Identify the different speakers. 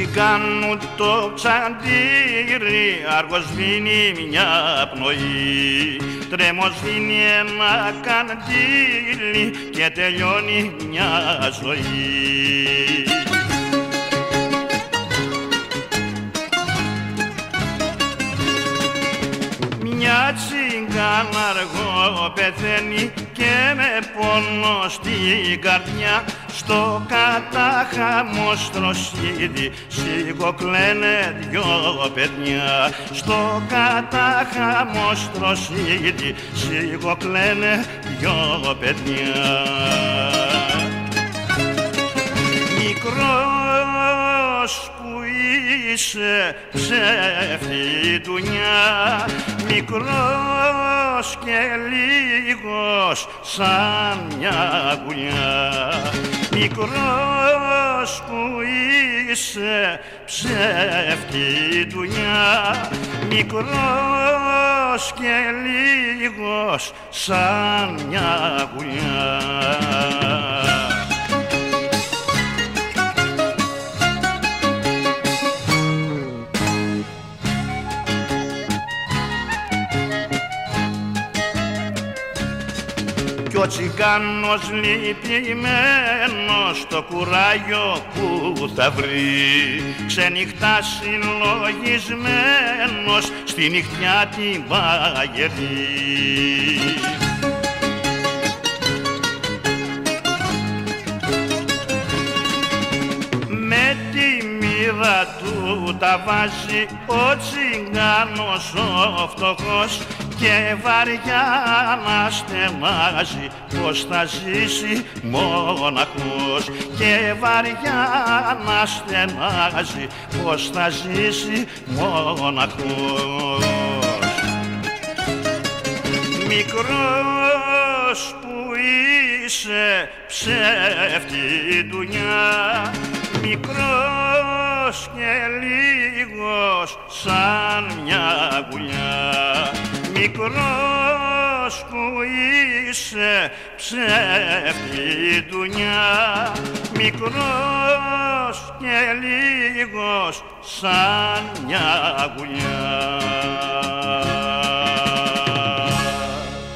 Speaker 1: κάνουν το ξαντήρι αργός σβήνει μια πνοή. Τρέμος σβήνει ένα καντήλι και τελειώνει μια ζωή. Μια τσιγκάνα αργό πεθαίνει και με πόνο στην καρδιά στο κατάχαμο στροσίδι σιγοκλαίνε δυο παιδιά. Στο κατάχαμο στροσίδι σιγοκλαίνε δυο παιδιά. Μικρός που είσαι ψεύτη δουνιά μικρός και λίγος σαν μια γουλιά μικρός που είσαι ψεύτη δουνιά μικρός και λίγος σαν μια γουλιά κι ο τσιγκάνος λυπημένος το κουράγιο που θα βρει ξενυχτά συλλογισμένος στη νυχτιά την παγερή. Με τη μοίρα του τα βάζει ο τσιγκάνος ο φτωχός και βαριά να στεμάζει πως θα ζήσει μοναχός και βαριά να στενάζει πως θα ζήσει μοναχός Μικρός που είσαι ψεύτη δουνιά μικρός και λίγος σαν μια γουλιά μικρός που είσαι ψεύτη δουνιά μικρός και λίγος σαν μια γουλιά